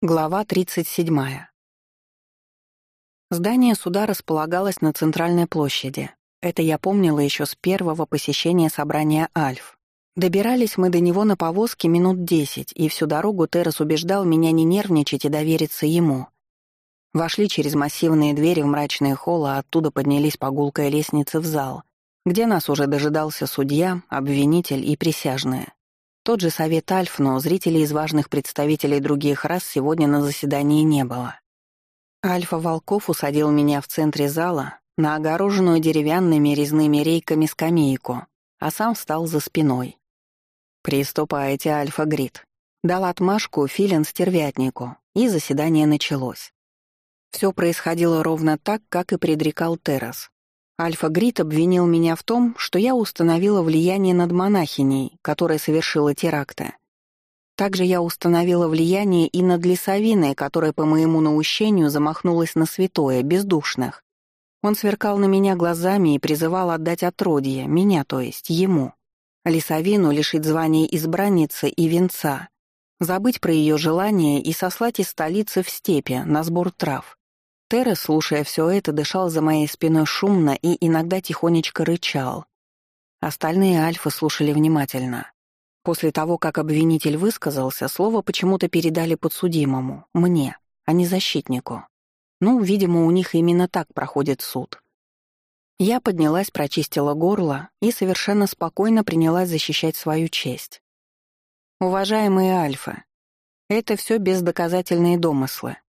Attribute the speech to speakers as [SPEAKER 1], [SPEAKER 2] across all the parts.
[SPEAKER 1] Глава 37. Здание суда располагалось на центральной площади. Это я помнила еще с первого посещения собрания Альф. Добирались мы до него на повозке минут десять, и всю дорогу Террас убеждал меня не нервничать и довериться ему. Вошли через массивные двери в мрачные холлы, а оттуда поднялись по гулкой лестнице в зал, где нас уже дожидался судья, обвинитель и присяжные. Тот же совет Альф, но зрителей из важных представителей других рас сегодня на заседании не было. Альфа Волков усадил меня в центре зала на огороженную деревянными резными рейками скамейку, а сам встал за спиной. «Приступайте, Альфа Грид». Дал отмашку Филин стервятнику, и заседание началось. Все происходило ровно так, как и предрекал Террас. Альфа-Грит обвинил меня в том, что я установила влияние над монахиней, которая совершила теракты. Также я установила влияние и над лесовиной, которая по моему наущению замахнулась на святое, бездушных. Он сверкал на меня глазами и призывал отдать отродье, меня, то есть, ему. Лесовину лишить звания избранницы и венца, забыть про ее желание и сослать из столицы в степи на сбор трав. Террес, слушая все это, дышал за моей спиной шумно и иногда тихонечко рычал. Остальные альфы слушали внимательно. После того, как обвинитель высказался, слово почему-то передали подсудимому, мне, а не защитнику. Ну, видимо, у них именно так проходит суд. Я поднялась, прочистила горло и совершенно спокойно принялась защищать свою честь. Уважаемые альфы, это все бездоказательные домыслы. —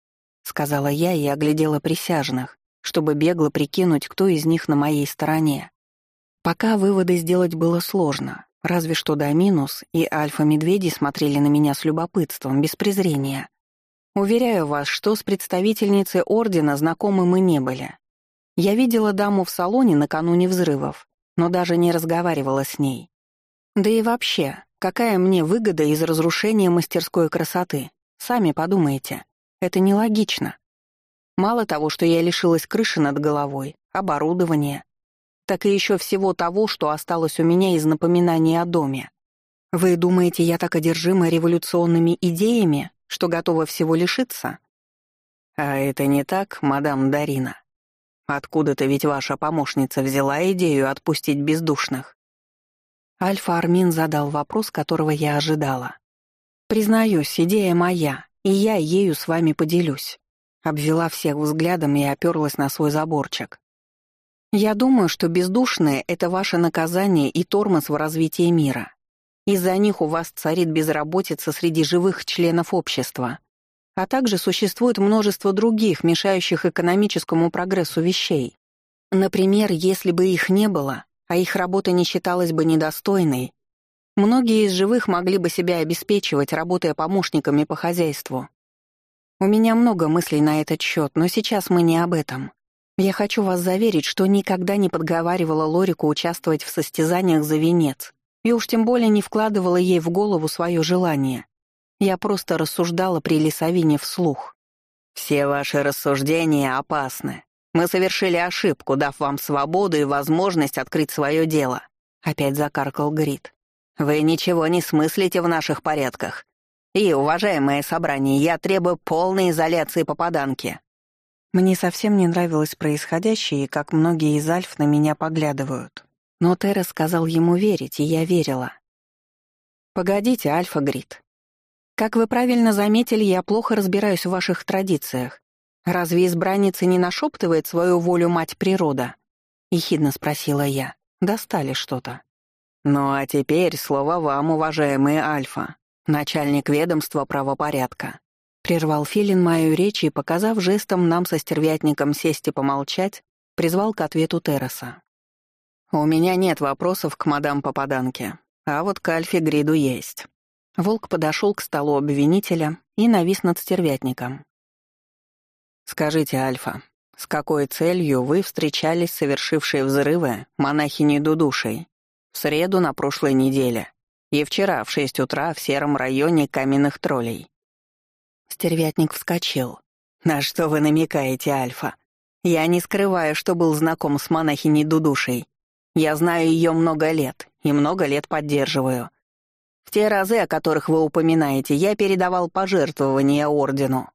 [SPEAKER 1] сказала я и оглядела присяжных, чтобы бегло прикинуть, кто из них на моей стороне. Пока выводы сделать было сложно, разве что Доминус и Альфа-медведи смотрели на меня с любопытством, без презрения. Уверяю вас, что с представительницей Ордена знакомы мы не были. Я видела даму в салоне накануне взрывов, но даже не разговаривала с ней. Да и вообще, какая мне выгода из разрушения мастерской красоты? Сами подумайте. Это нелогично. Мало того, что я лишилась крыши над головой, оборудования, так и еще всего того, что осталось у меня из напоминания о доме. Вы думаете, я так одержима революционными идеями, что готова всего лишиться? А это не так, мадам Дарина. Откуда-то ведь ваша помощница взяла идею отпустить бездушных. Альфа Армин задал вопрос, которого я ожидала. Признаюсь, идея моя, и я ею с вами поделюсь. Обвела всех взглядом и оперлась на свой заборчик. Я думаю, что бездушные — это ваше наказание и тормоз в развитии мира. Из-за них у вас царит безработица среди живых членов общества. А также существует множество других, мешающих экономическому прогрессу вещей. Например, если бы их не было, а их работа не считалась бы недостойной, Многие из живых могли бы себя обеспечивать, работая помощниками по хозяйству. У меня много мыслей на этот счет, но сейчас мы не об этом. Я хочу вас заверить, что никогда не подговаривала Лорику участвовать в состязаниях за венец, и уж тем более не вкладывала ей в голову свое желание. Я просто рассуждала при лесовине вслух. «Все ваши рассуждения опасны. Мы совершили ошибку, дав вам свободу и возможность открыть свое дело», — опять закаркал Грит. Вы ничего не смыслите в наших порядках. И, уважаемое собрание, я требую полной изоляции попаданки». Мне совсем не нравилось происходящее, и как многие из альф на меня поглядывают. Но Терра сказал ему верить, и я верила. «Погодите, Альфа Грит. Как вы правильно заметили, я плохо разбираюсь в ваших традициях. Разве избранница не нашептывает свою волю мать природа?» — ехидно спросила я. Достали что-то. «Ну а теперь слово вам, уважаемый Альфа, начальник ведомства правопорядка». Прервал Филин мою речь и, показав жестом нам со стервятником сесть и помолчать, призвал к ответу Терраса. «У меня нет вопросов к мадам Попаданке, а вот к Альфе Гриду есть». Волк подошел к столу обвинителя и навис над стервятником. «Скажите, Альфа, с какой целью вы встречались с совершившей взрывы монахиней Дудушей в среду на прошлой неделе. И вчера в шесть утра в сером районе каменных троллей. Стервятник вскочил. «На что вы намекаете, Альфа? Я не скрываю, что был знаком с монахиней Дудушей. Я знаю ее много лет и много лет поддерживаю. В те разы, о которых вы упоминаете, я передавал пожертвования ордену.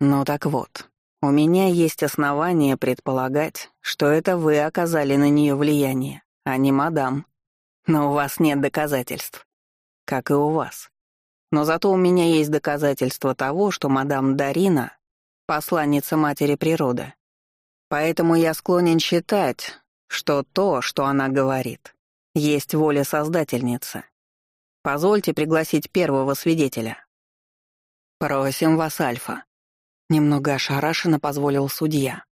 [SPEAKER 1] Ну так вот, у меня есть основания предполагать, что это вы оказали на нее влияние, а не мадам. Но у вас нет доказательств. Как и у вас. Но зато у меня есть доказательства того, что мадам Дарина — посланница Матери Природы. Поэтому я склонен считать, что то, что она говорит, есть воля Создательницы. Позвольте пригласить первого свидетеля. Просим вас, Альфа. Немного ошарашенно позволил судья.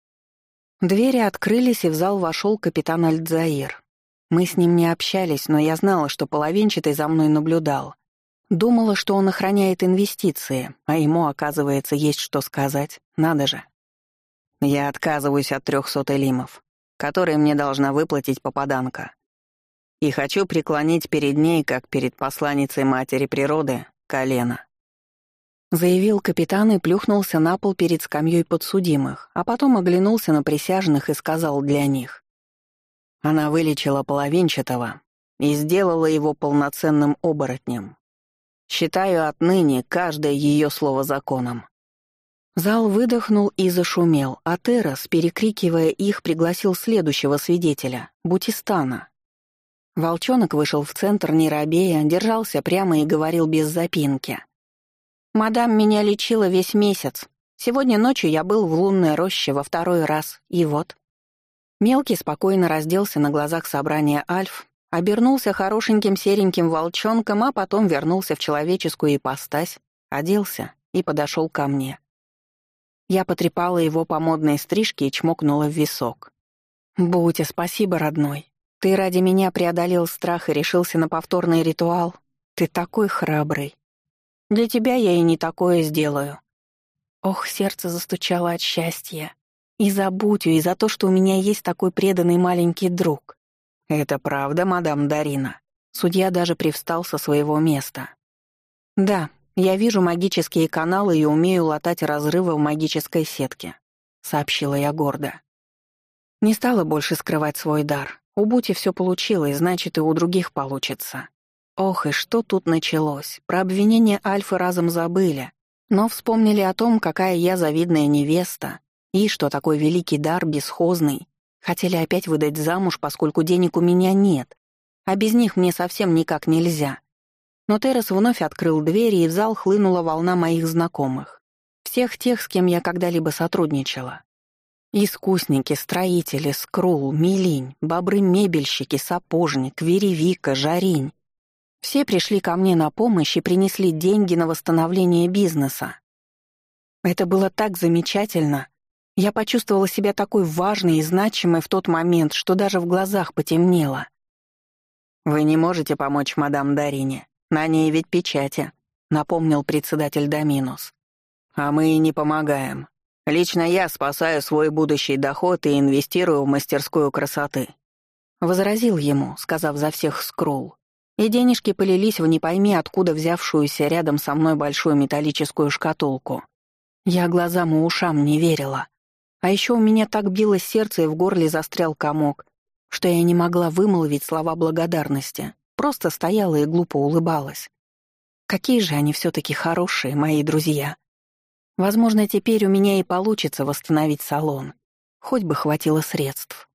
[SPEAKER 1] Двери открылись, и в зал вошел капитан Альдзаир. Мы с ним не общались, но я знала, что половинчатый за мной наблюдал. Думала, что он охраняет инвестиции, а ему, оказывается, есть что сказать. Надо же. Я отказываюсь от трехсот элимов, которые мне должна выплатить попаданка. И хочу преклонить перед ней, как перед посланницей Матери Природы, колено. Заявил капитан и плюхнулся на пол перед скамьей подсудимых, а потом оглянулся на присяжных и сказал для них. Она вылечила половинчатого и сделала его полноценным оборотнем. Считаю отныне каждое ее слово законом. Зал выдохнул и зашумел, а Террас, перекрикивая их, пригласил следующего свидетеля — Бутистана. Волчонок вышел в центр не робея, держался прямо и говорил без запинки. «Мадам меня лечила весь месяц. Сегодня ночью я был в лунной роще во второй раз, и вот». Мелкий спокойно разделся на глазах собрания Альф, обернулся хорошеньким сереньким волчонком, а потом вернулся в человеческую ипостась, оделся и подошел ко мне. Я потрепала его по модной стрижке и чмокнула в висок. «Будьте спасибо, родной. Ты ради меня преодолел страх и решился на повторный ритуал. Ты такой храбрый. Для тебя я и не такое сделаю». Ох, сердце застучало от счастья. И за Бутю, и за то, что у меня есть такой преданный маленький друг. «Это правда, мадам Дарина?» Судья даже привстал со своего места. «Да, «Я вижу магические каналы и умею латать разрывы в магической сетке», — сообщила я гордо. Не стала больше скрывать свой дар. У Бути все получилось, значит, и у других получится. Ох, и что тут началось. Про обвинение Альфы разом забыли, но вспомнили о том, какая я завидная невеста, и что такой великий дар бесхозный. Хотели опять выдать замуж, поскольку денег у меня нет, а без них мне совсем никак нельзя. Но Террас вновь открыл двери, и в зал хлынула волна моих знакомых. Всех тех, с кем я когда-либо сотрудничала. Искусники, строители, скрул, милинь, бобры-мебельщики, сапожник, веревика, жаринь. Все пришли ко мне на помощь и принесли деньги на восстановление бизнеса. Это было так замечательно. Я почувствовала себя такой важной и значимой в тот момент, что даже в глазах потемнело. «Вы не можете помочь мадам Дарине», на ней ведь печати», — напомнил председатель Доминус. «А мы и не помогаем. Лично я спасаю свой будущий доход и инвестирую в мастерскую красоты», — возразил ему, сказав за всех скрул. И денежки полились в не пойми откуда взявшуюся рядом со мной большую металлическую шкатулку. Я глазам и ушам не верила. А еще у меня так билось сердце и в горле застрял комок, что я не могла вымолвить слова благодарности. Просто стояла и глупо улыбалась. Какие же они все-таки хорошие, мои друзья. Возможно, теперь у меня и получится восстановить салон. Хоть бы хватило средств.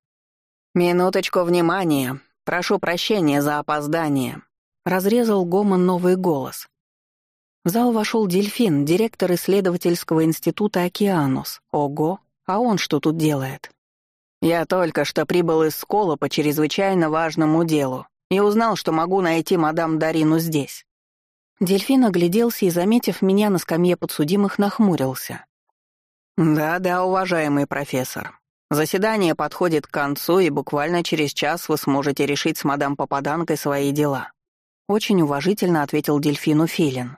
[SPEAKER 1] «Минуточку внимания. Прошу прощения за опоздание», — разрезал Гомон новый голос. В зал вошел дельфин, директор исследовательского института «Океанус». Ого, а он что тут делает? «Я только что прибыл из Скола по чрезвычайно важному делу и узнал, что могу найти мадам Дарину здесь». Дельфин огляделся и, заметив меня на скамье подсудимых, нахмурился. «Да-да, уважаемый профессор. Заседание подходит к концу, и буквально через час вы сможете решить с мадам Попаданкой свои дела». Очень уважительно ответил дельфину Филин.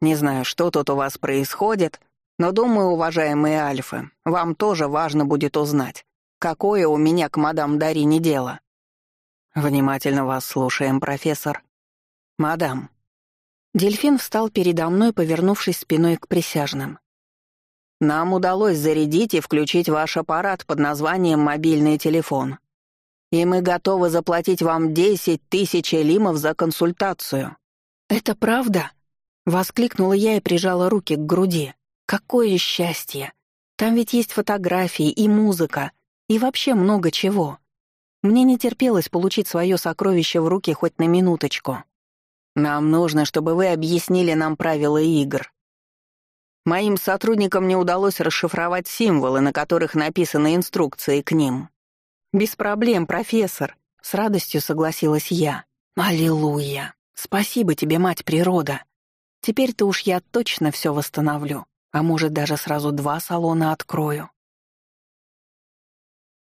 [SPEAKER 1] «Не знаю, что тут у вас происходит, но думаю, уважаемые Альфы, вам тоже важно будет узнать, какое у меня к мадам Дарине дело. «Внимательно вас слушаем, профессор». «Мадам». Дельфин встал передо мной, повернувшись спиной к присяжным. «Нам удалось зарядить и включить ваш аппарат под названием «мобильный телефон». И мы готовы заплатить вам десять тысяч элимов за консультацию». «Это правда?» — воскликнула я и прижала руки к груди. «Какое счастье! Там ведь есть фотографии и музыка, и вообще много чего. Мне не терпелось получить свое сокровище в руки хоть на минуточку. Нам нужно, чтобы вы объяснили нам правила игр. Моим сотрудникам не удалось расшифровать символы, на которых написаны инструкции к ним. Без проблем, профессор, с радостью согласилась я. Аллилуйя. Спасибо тебе, мать природа. Теперь-то уж я точно все восстановлю, а может даже сразу два салона открою.